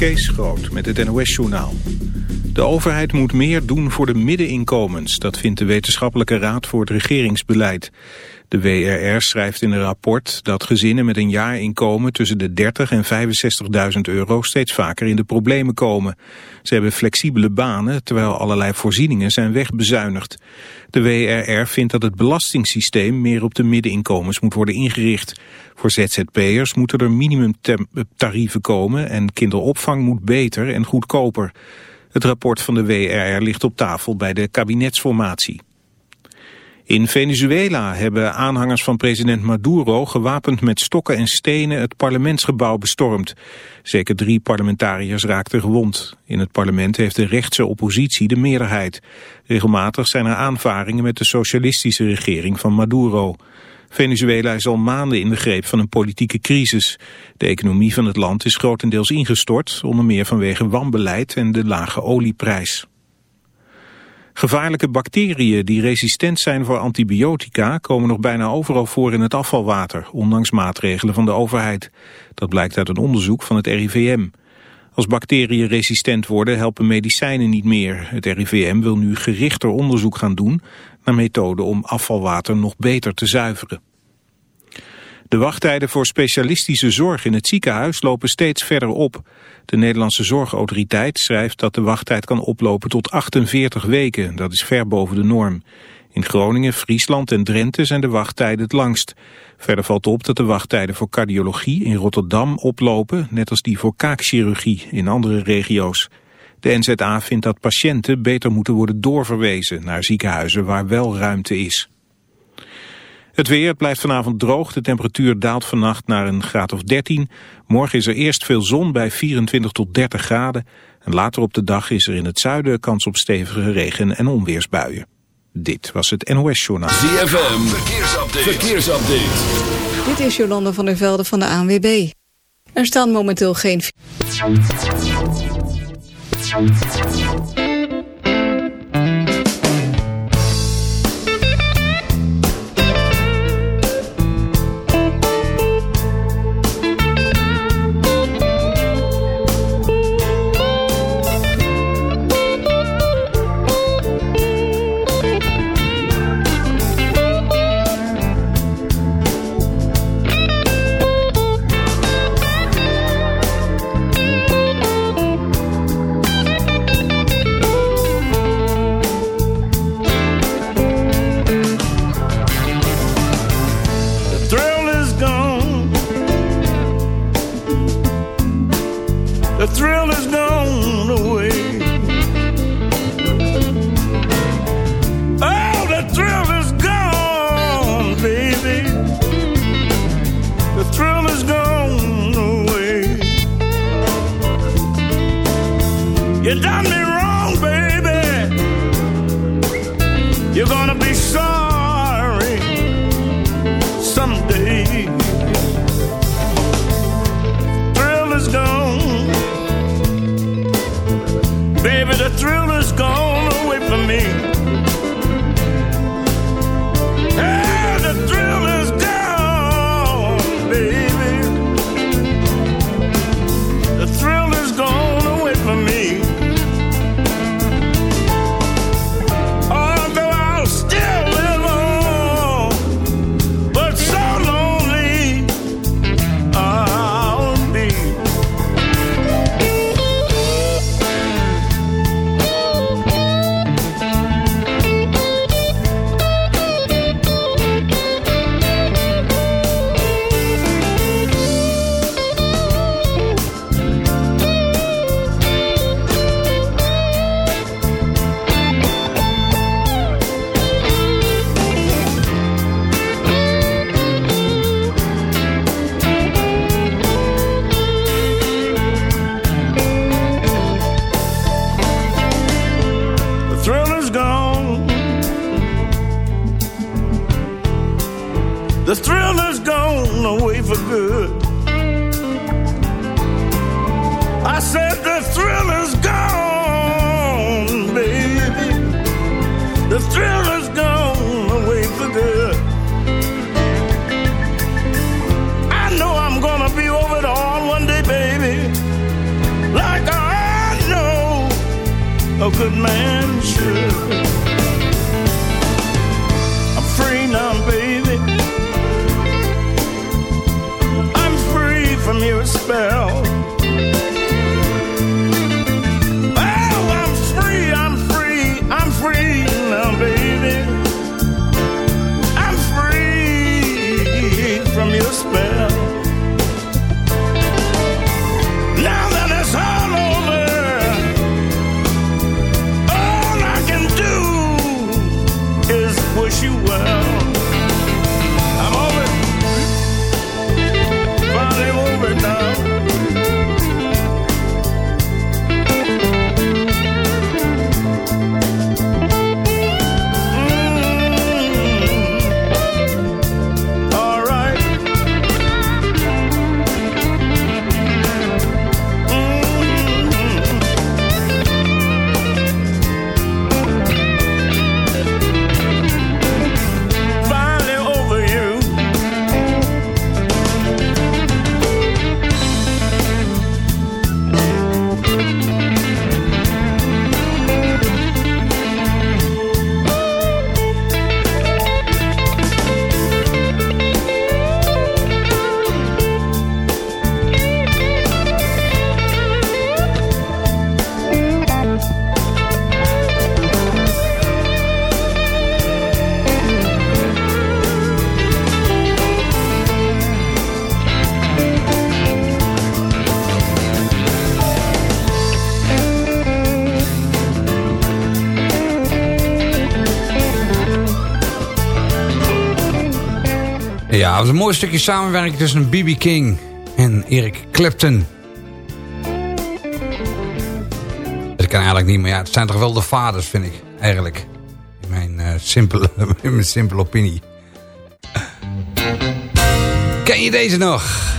Kees Groot met het NOS-journaal. De overheid moet meer doen voor de middeninkomens. Dat vindt de Wetenschappelijke Raad voor het Regeringsbeleid. De WRR schrijft in een rapport dat gezinnen met een jaarinkomen tussen de 30 en 65.000 euro steeds vaker in de problemen komen. Ze hebben flexibele banen, terwijl allerlei voorzieningen zijn wegbezuinigd. De WRR vindt dat het belastingssysteem meer op de middeninkomens moet worden ingericht. Voor ZZP'ers moeten er minimumtarieven komen en kinderopvang moet beter en goedkoper. Het rapport van de WRR ligt op tafel bij de kabinetsformatie. In Venezuela hebben aanhangers van president Maduro gewapend met stokken en stenen het parlementsgebouw bestormd. Zeker drie parlementariërs raakten gewond. In het parlement heeft de rechtse oppositie de meerderheid. Regelmatig zijn er aanvaringen met de socialistische regering van Maduro. Venezuela is al maanden in de greep van een politieke crisis. De economie van het land is grotendeels ingestort, onder meer vanwege wanbeleid en de lage olieprijs. Gevaarlijke bacteriën die resistent zijn voor antibiotica komen nog bijna overal voor in het afvalwater, ondanks maatregelen van de overheid. Dat blijkt uit een onderzoek van het RIVM. Als bacteriën resistent worden helpen medicijnen niet meer. Het RIVM wil nu gerichter onderzoek gaan doen naar methoden om afvalwater nog beter te zuiveren. De wachttijden voor specialistische zorg in het ziekenhuis lopen steeds verder op. De Nederlandse Zorgautoriteit schrijft dat de wachttijd kan oplopen tot 48 weken. Dat is ver boven de norm. In Groningen, Friesland en Drenthe zijn de wachttijden het langst. Verder valt op dat de wachttijden voor cardiologie in Rotterdam oplopen, net als die voor kaakchirurgie in andere regio's. De NZA vindt dat patiënten beter moeten worden doorverwezen naar ziekenhuizen waar wel ruimte is. Het weer blijft vanavond droog. De temperatuur daalt vannacht naar een graad of 13. Morgen is er eerst veel zon bij 24 tot 30 graden. En later op de dag is er in het zuiden kans op stevige regen- en onweersbuien. Dit was het NOS Journaal. ZFM, verkeersupdate. verkeersupdate. Dit is Jolande van der Velde van de ANWB. Er staan momenteel geen... ジャンジャンジャン。done me. Ja, het was een mooi stukje samenwerking tussen B.B. King en Eric Clapton. Dat kan eigenlijk niet, maar ja, het zijn toch wel de vaders, vind ik. Eigenlijk. In mijn, uh, simpele, in mijn simpele opinie. Ken je deze nog?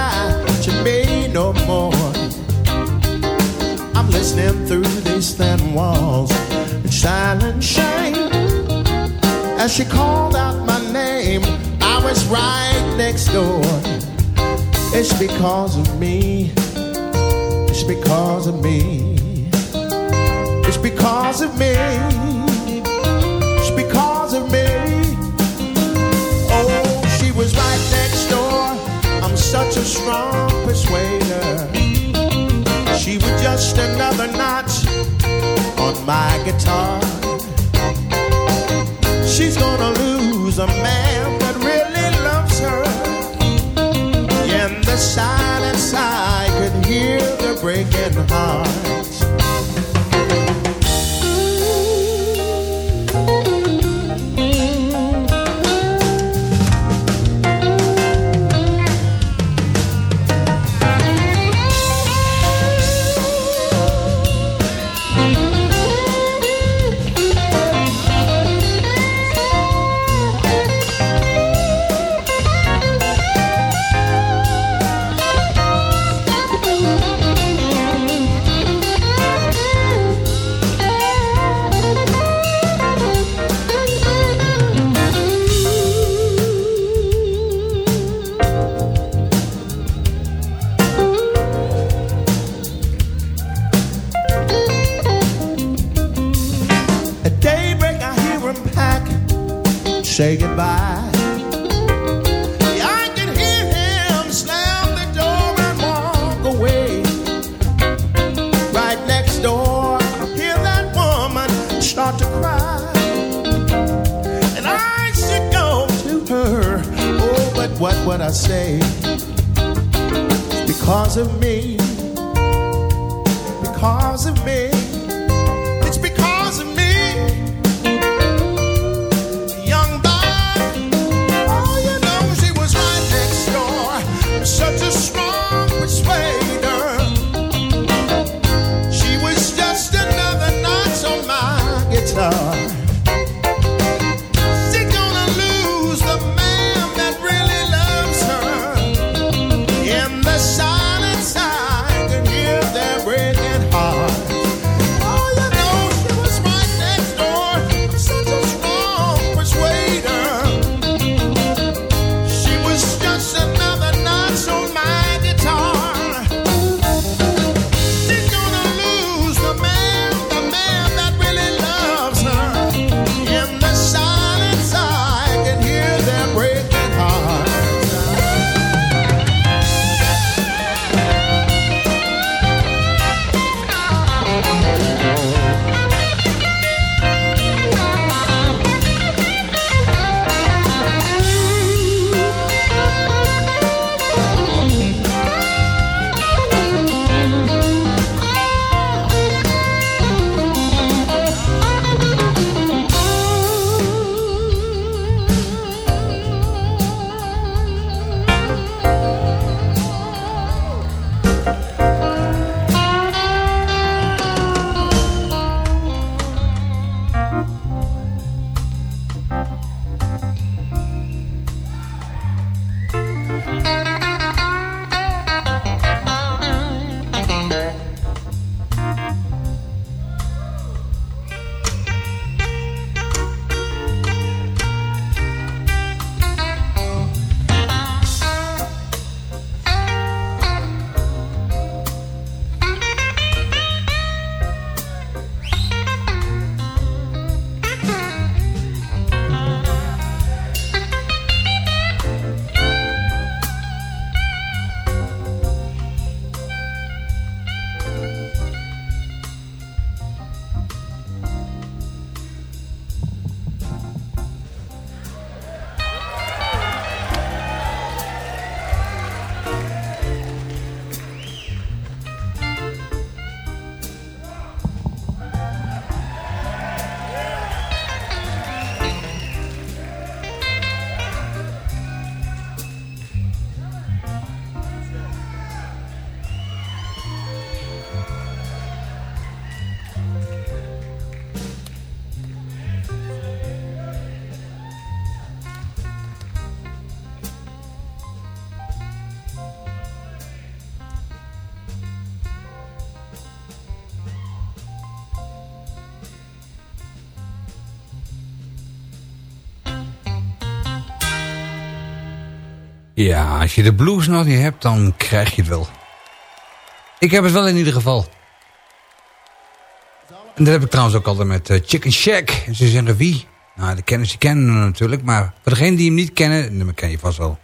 no more. I'm listening through these thin walls in silent shame. As she called out my name, I was right next door. It's because of me. It's because of me. It's because of me It's because of me. Oh, she was right next door. I'm such a strong just another notch on my guitar. She's gonna lose a man that really loves her. In the silence, I could hear the breaking heart. Say goodbye. I can hear him slam the door and walk away. Right next door, hear that woman start to cry. And I should go to her. Oh, but what would I say? It's because of me. Ja, als je de blues nog niet hebt, dan krijg je het wel. Ik heb het wel in ieder geval. En dat heb ik trouwens ook altijd met eh, Chicken Shack. En ze zeggen wie? Nou, de kennis die kennen hem natuurlijk. Maar voor degenen die hem niet kennen, dan ken je vast wel.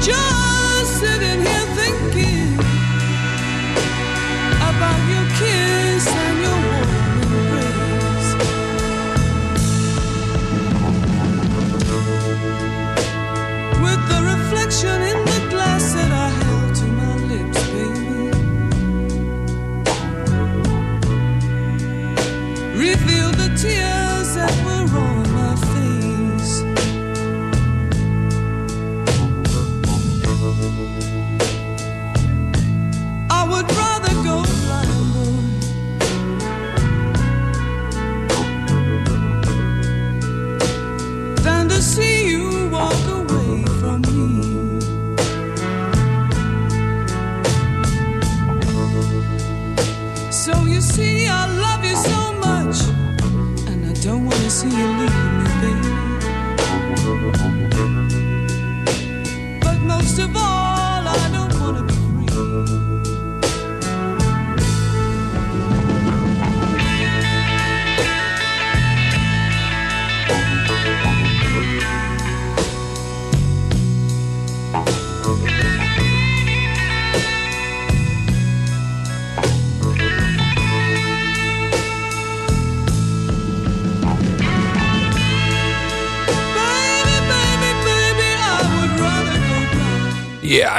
just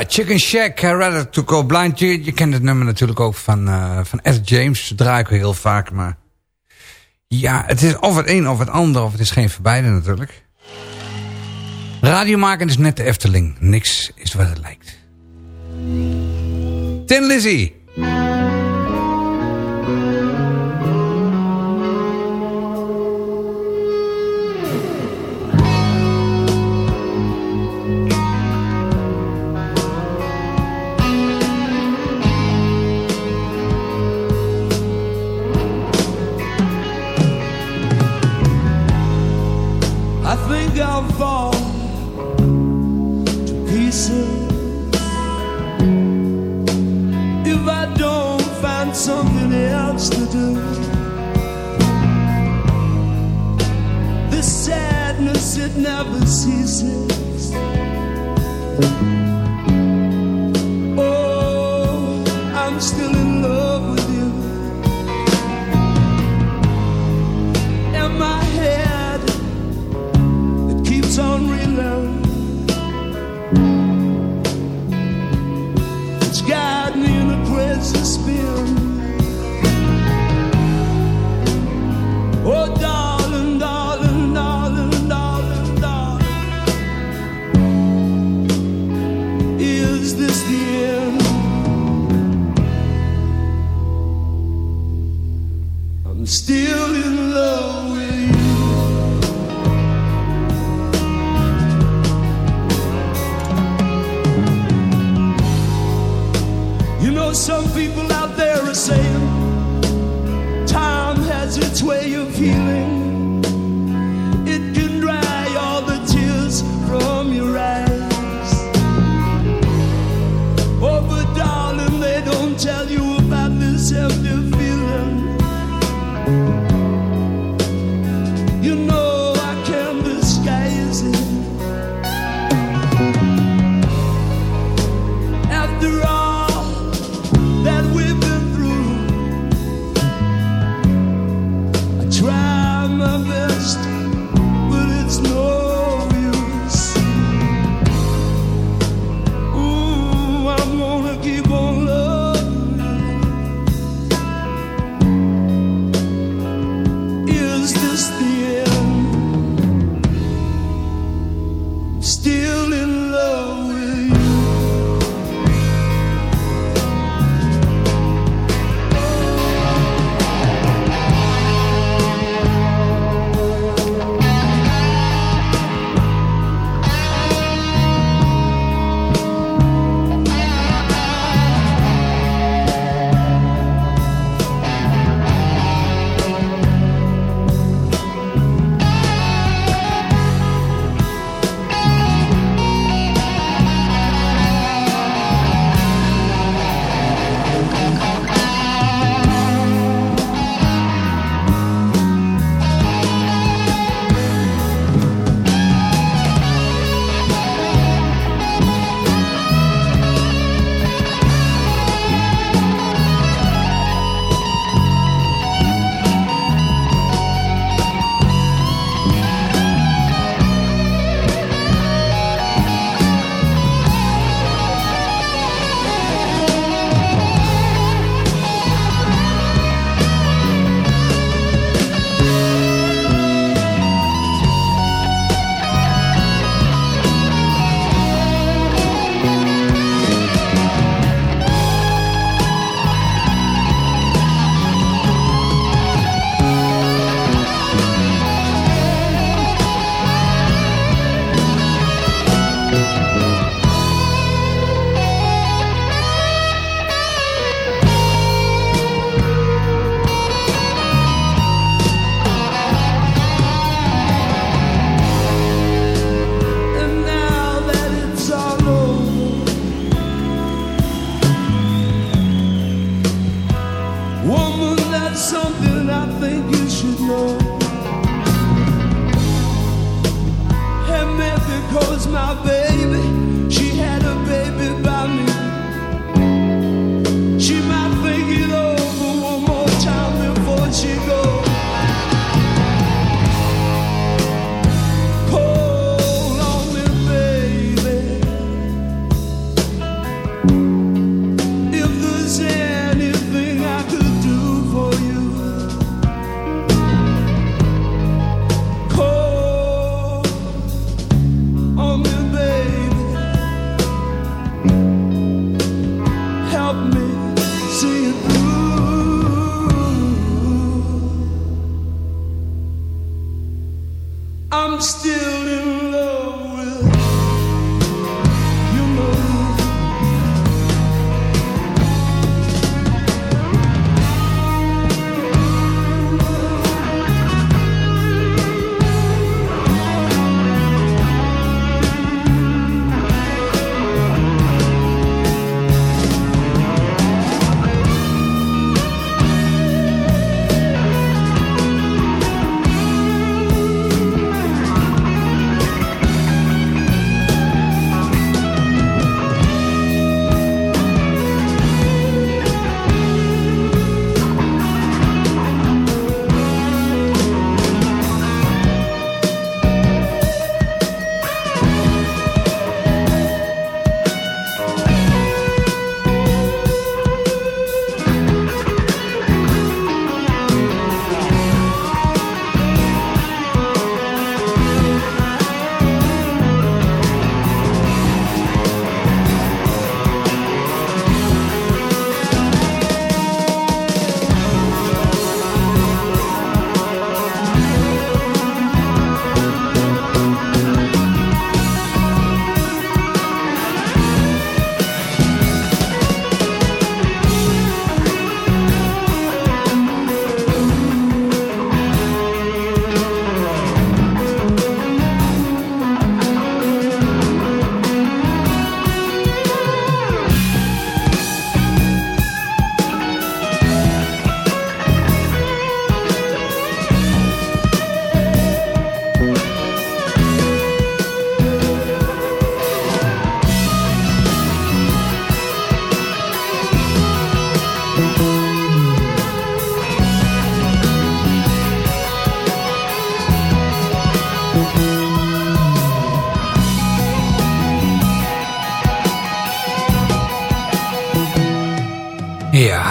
Chicken Shack, eh, Rather To Go Blind. Je, kent het nummer natuurlijk ook van, uh, van Ed James. Draai ik heel vaak, maar... Ja, het is of het een of het ander, of het is geen van natuurlijk. Radio maken is net de Efteling. Niks is wat het lijkt. Tin Lizzie.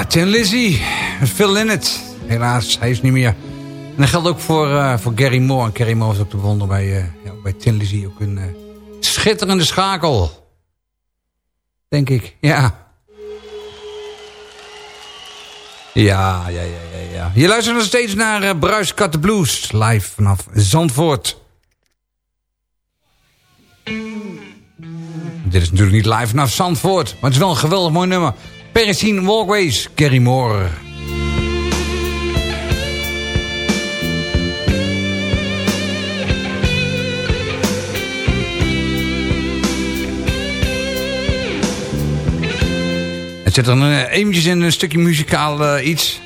Tin Lizzy. Phil Lynott. Helaas, hij is niet meer. En dat geldt ook voor, uh, voor Gary Moore. En Gary Moore is ook te bewonderen bij, uh, ja, bij Tin Lizzy. Ook een uh, schitterende schakel. Denk ik, ja. Ja, ja, ja, ja. Je luistert nog steeds naar uh, Bruis Cut Blues. Live vanaf Zandvoort. Dit is natuurlijk niet live vanaf Zandvoort. Maar het is wel een geweldig mooi nummer. Perisine Walkways, Gary Moore. Het zit er uh, eventjes in een stukje muzikaal uh, iets.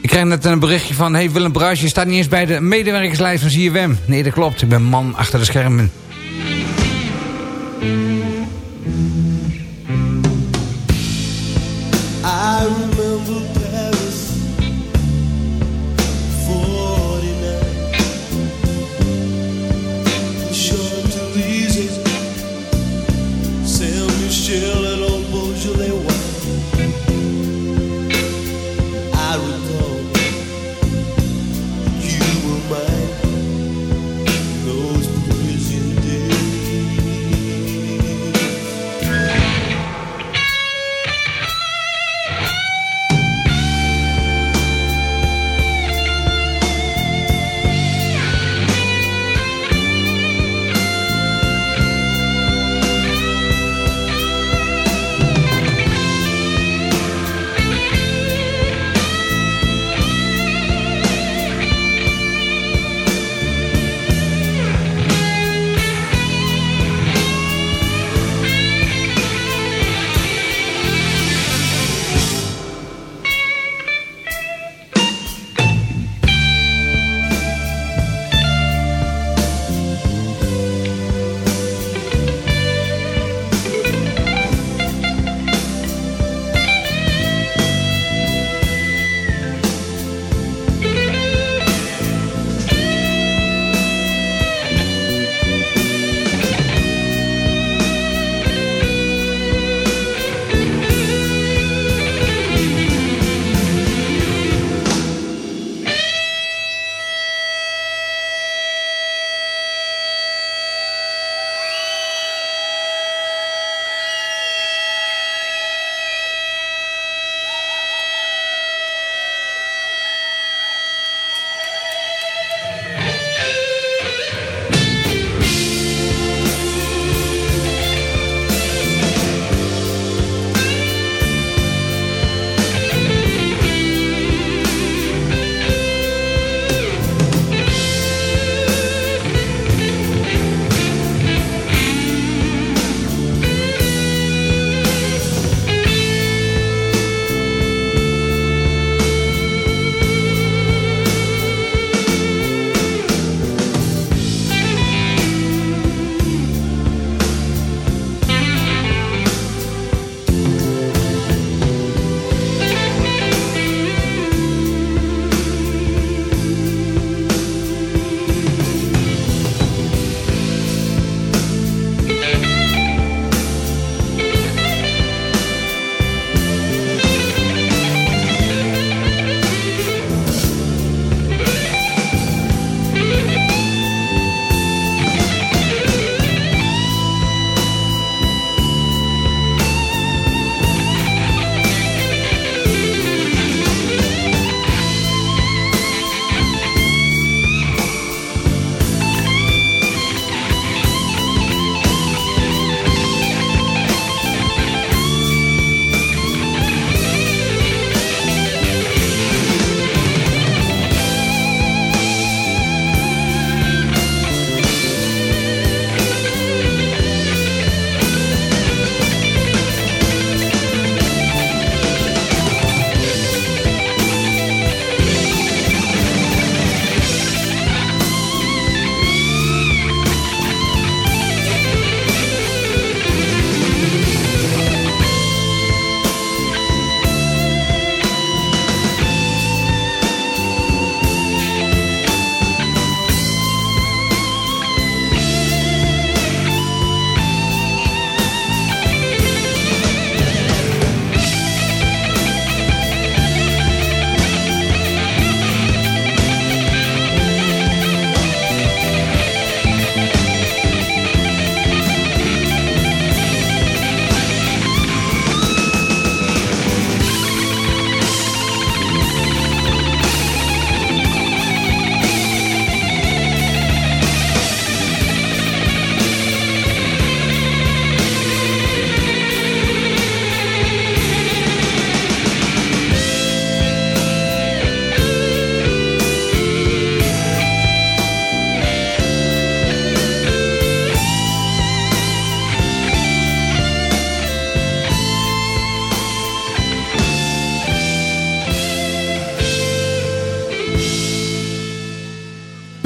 Ik krijg net een berichtje van... Hey Willem Bruis, je staat niet eens bij de medewerkerslijst van ZFM. Nee, dat klopt. Ik ben man achter de schermen. mundo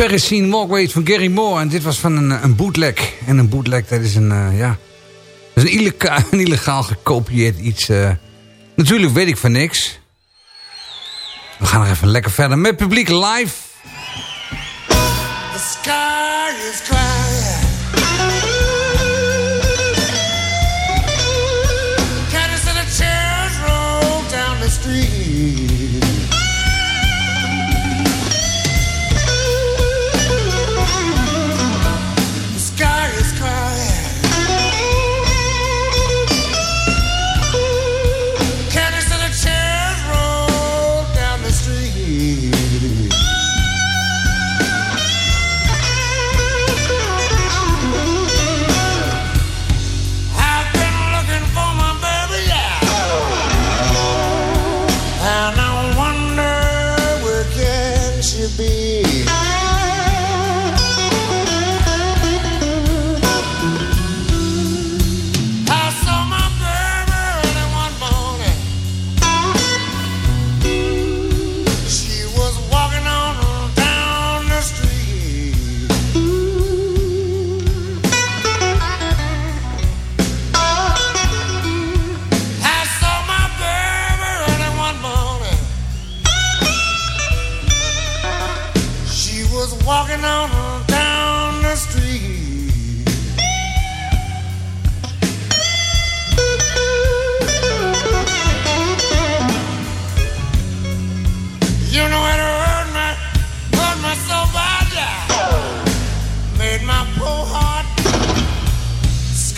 Parisine Walkways van Gary Moore. En dit was van een, een bootleg. En een bootleg, dat is een, uh, ja... Dat is een illegaal, illegaal gekopieerd iets. Uh, natuurlijk weet ik van niks. We gaan nog even lekker verder met publiek live. The sky is crying.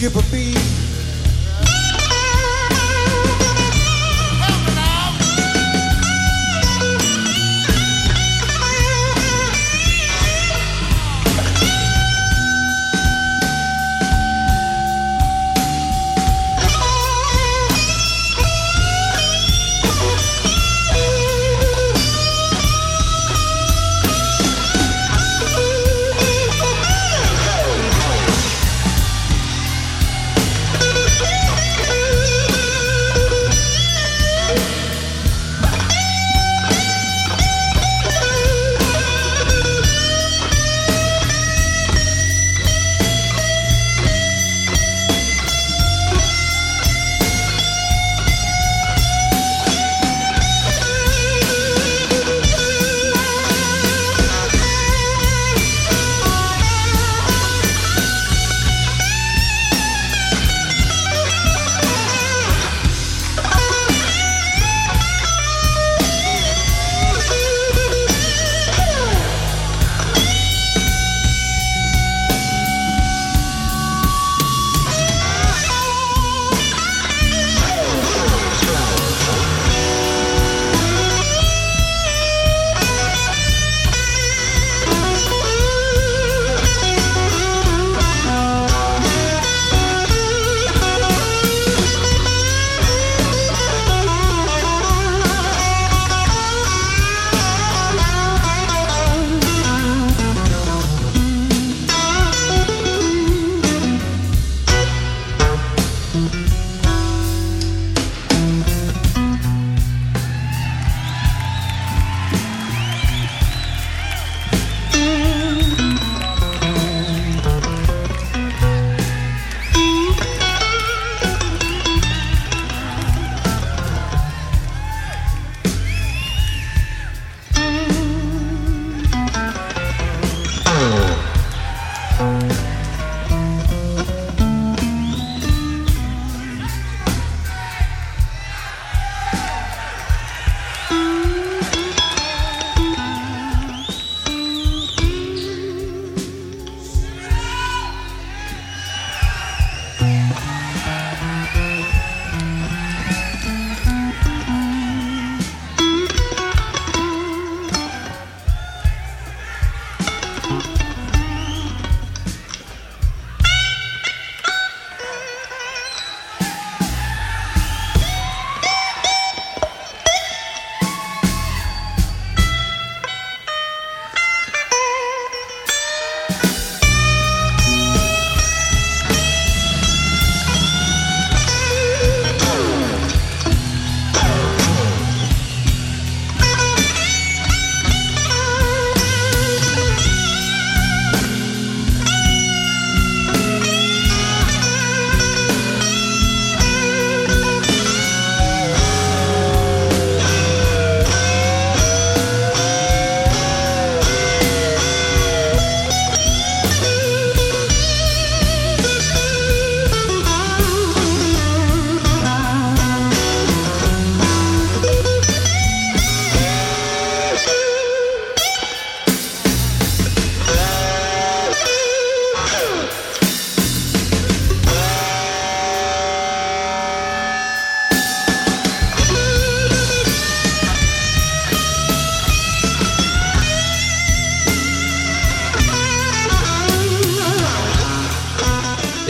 Skip a beat.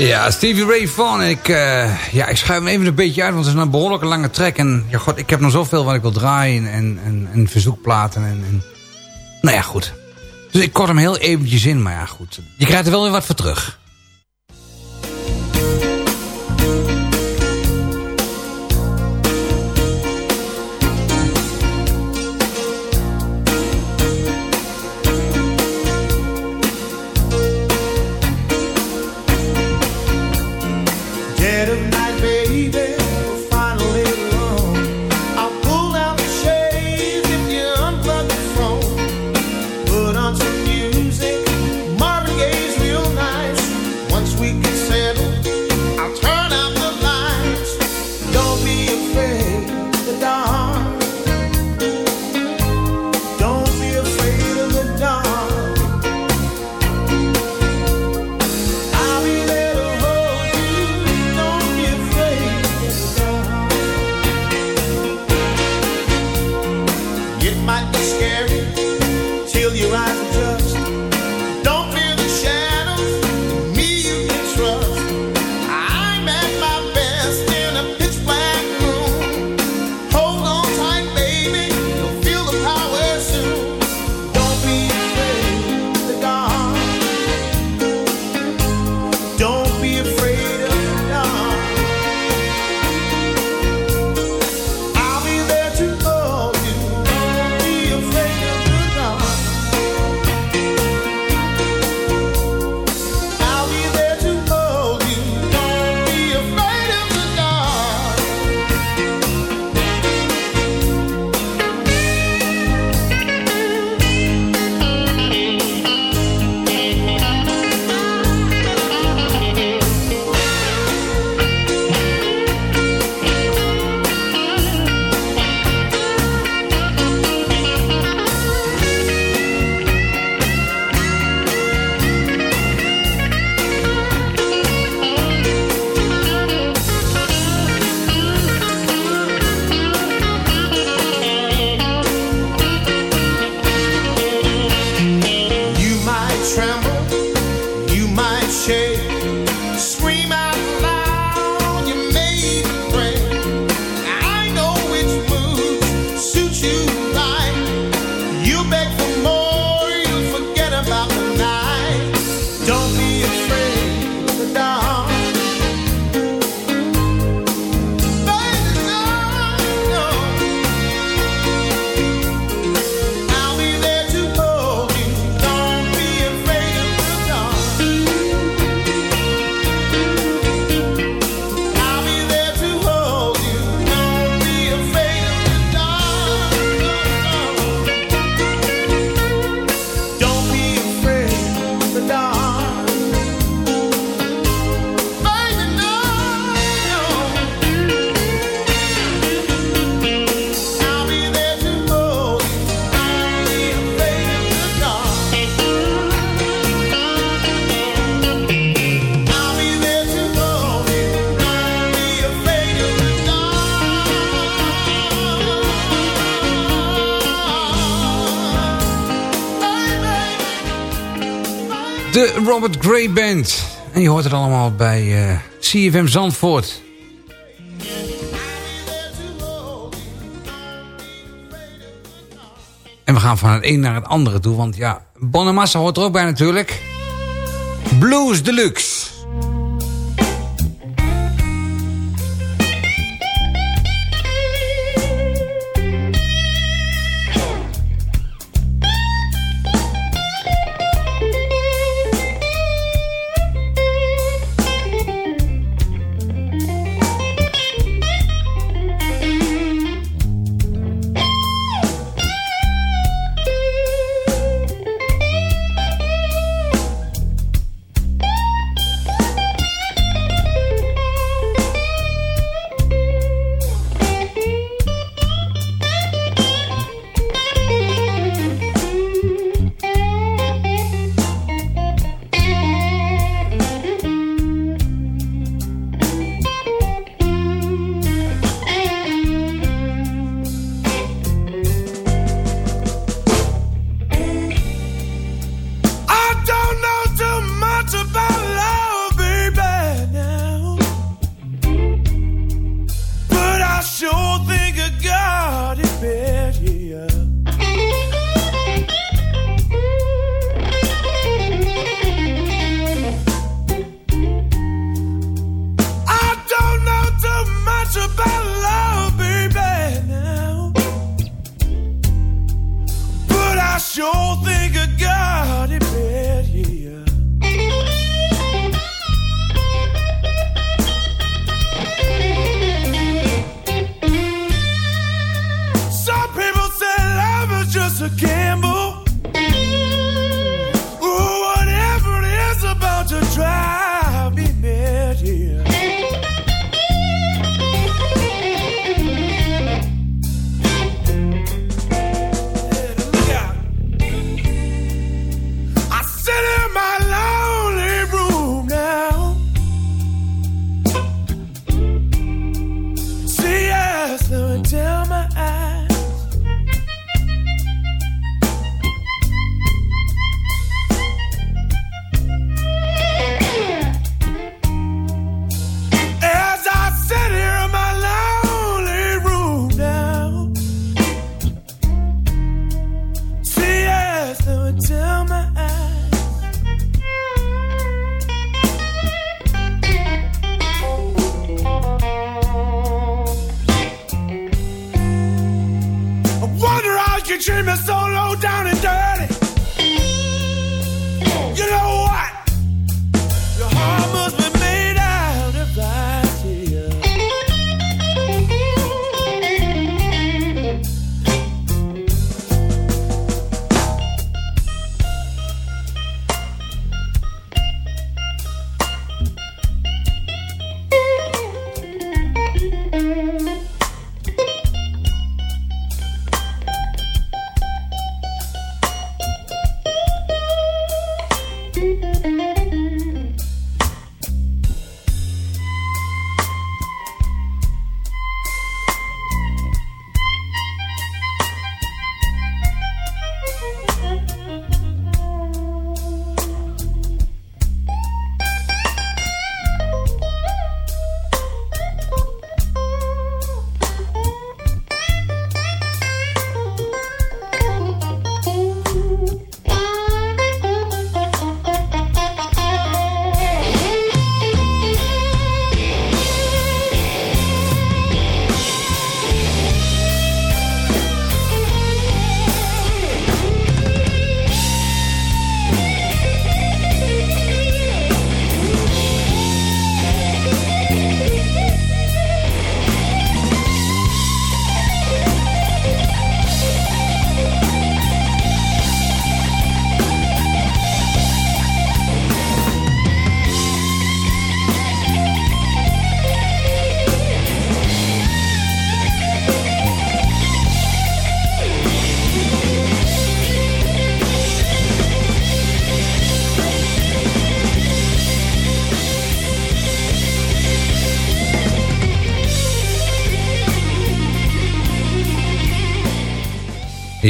Ja, Stevie Ray Vaughan. Ik, uh, ja, ik schuif hem even een beetje uit, want het is een behoorlijke lange track. En ja, god, ik heb nog zoveel wat ik wil draaien en, en, en verzoekplaten. En, en, nou ja, goed. Dus ik kort hem heel eventjes in, maar ja, goed. Je krijgt er wel weer wat voor terug. Robert Gray Band. En je hoort het allemaal bij uh, eh, CFM Zandvoort. En we gaan van het een naar het andere toe. Want ja, Bonnemassa hoort er ook bij natuurlijk. Blues Deluxe.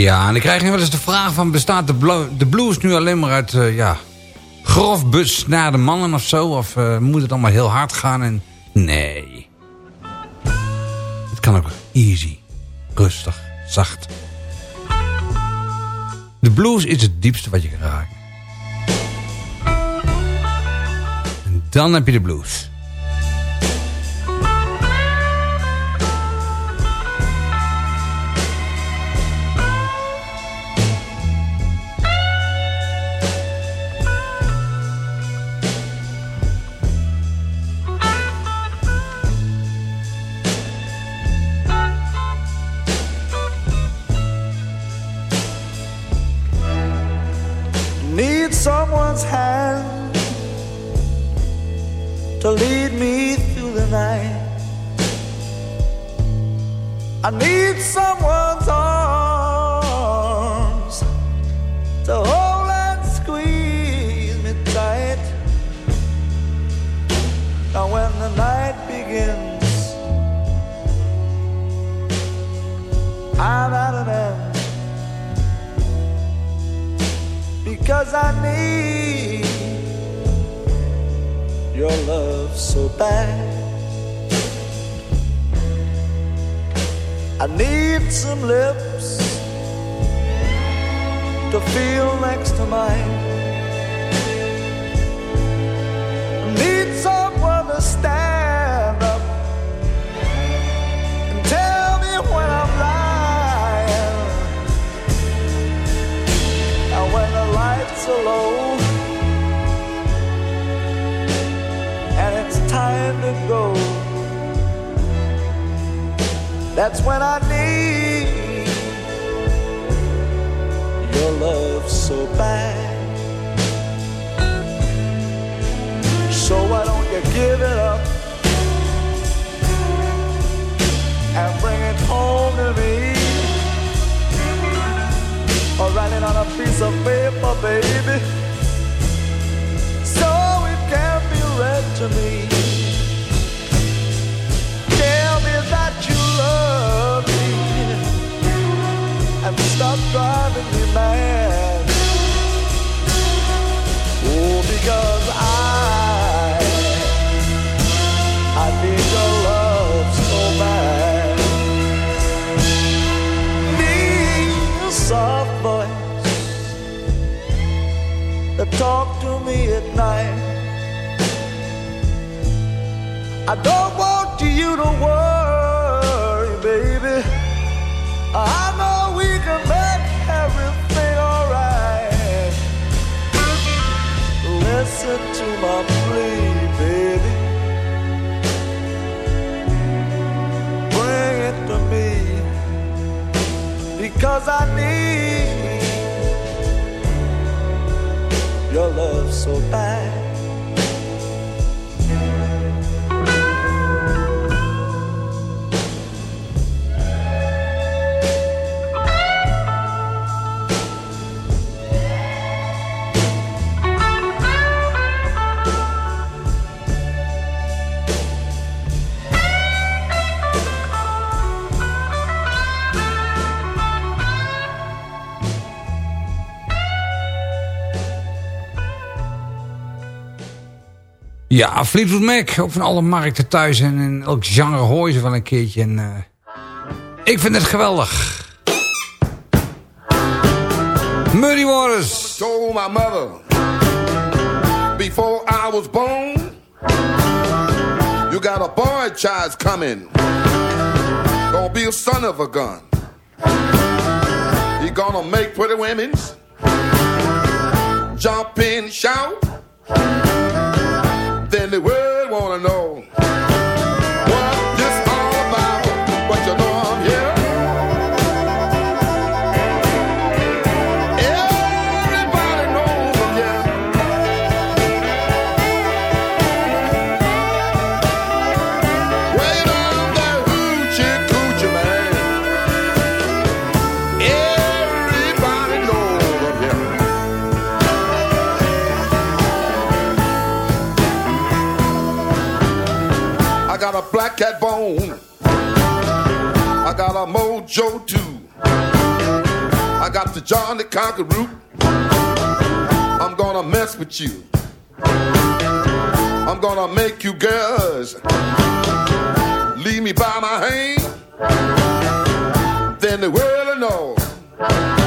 Ja, en ik krijg wel eens de vraag van... bestaat de, de blues nu alleen maar uit... eh, ja, grof besnaarde mannen of zo? Of eh, moet het allemaal heel hard gaan? En nee. Het kan ook easy. Rustig. Zacht. De blues is het diepste wat je kan raken. En dan heb je de blues. easily I don't want you to worry, baby. I know we can make everything alright. Listen to my plea, baby. Bring it to me because I need your love so bad. Ja, Fleetwood Mac. Ook van alle markten thuis. En in elk genre hoor je ze wel een keertje. En, eh, ik vind het geweldig. Muddy Waters. told my mother before I was born, you got a boy child coming. Gonna be a son of a gun. He gonna make pretty women's jump and shout. Bone. I got the John the Conqueror. I'm gonna mess with you. I'm gonna make you girls leave me by my hand. Then the world will know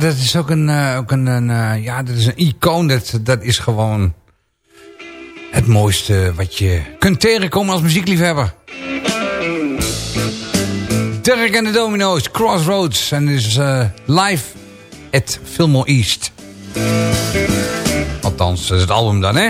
dat is ook een, eh, ook een, eh, ja, dat is een icoon. Dat, dat is gewoon het mooiste wat je kunt tegenkomen als muziekliefhebber. Derek en de Domino's, Crossroads. En is eh, live at Fillmore East. Althans, dat is het album dan, hè?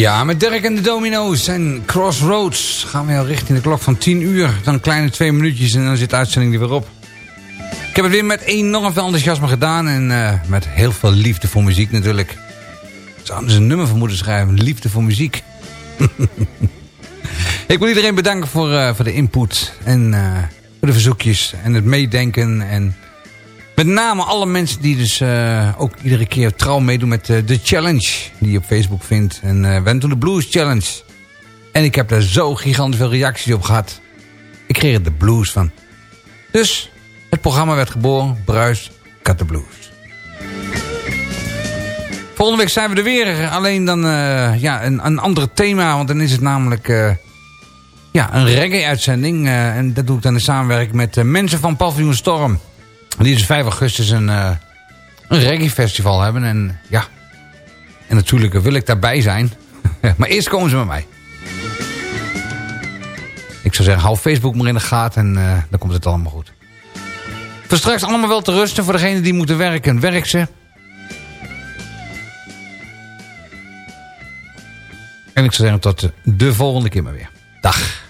Ja, met Dirk en de Domino's en Crossroads gaan we al richting de klok van 10 uur. Dan kleine twee minuutjes en dan zit de uitzending er weer op. Ik heb het weer met enorm veel enthousiasme gedaan en uh, met heel veel liefde voor muziek natuurlijk. Zouden ze een nummer voor moeten schrijven, liefde voor muziek. Ik wil iedereen bedanken voor, uh, voor de input en uh, voor de verzoekjes en het meedenken en... Met name alle mensen die dus uh, ook iedere keer trouw meedoen met uh, de challenge die je op Facebook vindt. En uh, Went to the Blues Challenge. En ik heb daar zo gigantisch veel reacties op gehad. Ik kreeg er de blues van. Dus het programma werd geboren. Bruis, Cut the Blues. Volgende week zijn we er weer. Alleen dan ja, een, een ander thema. Want dan is het namelijk ja, een reggae-uitzending. en dat doe ik dan in samenwerking met mensen van Paviljoen Storm. Die dus 5 augustus een, uh, een reggae festival hebben. En ja, en natuurlijk wil ik daarbij zijn. maar eerst komen ze met mij. Ik zou zeggen, hou Facebook maar in de gaten en uh, dan komt het allemaal goed. Voor straks allemaal wel te rusten. Voor degenen die moeten werken, werk ze. En ik zou zeggen tot de volgende keer maar weer. Dag.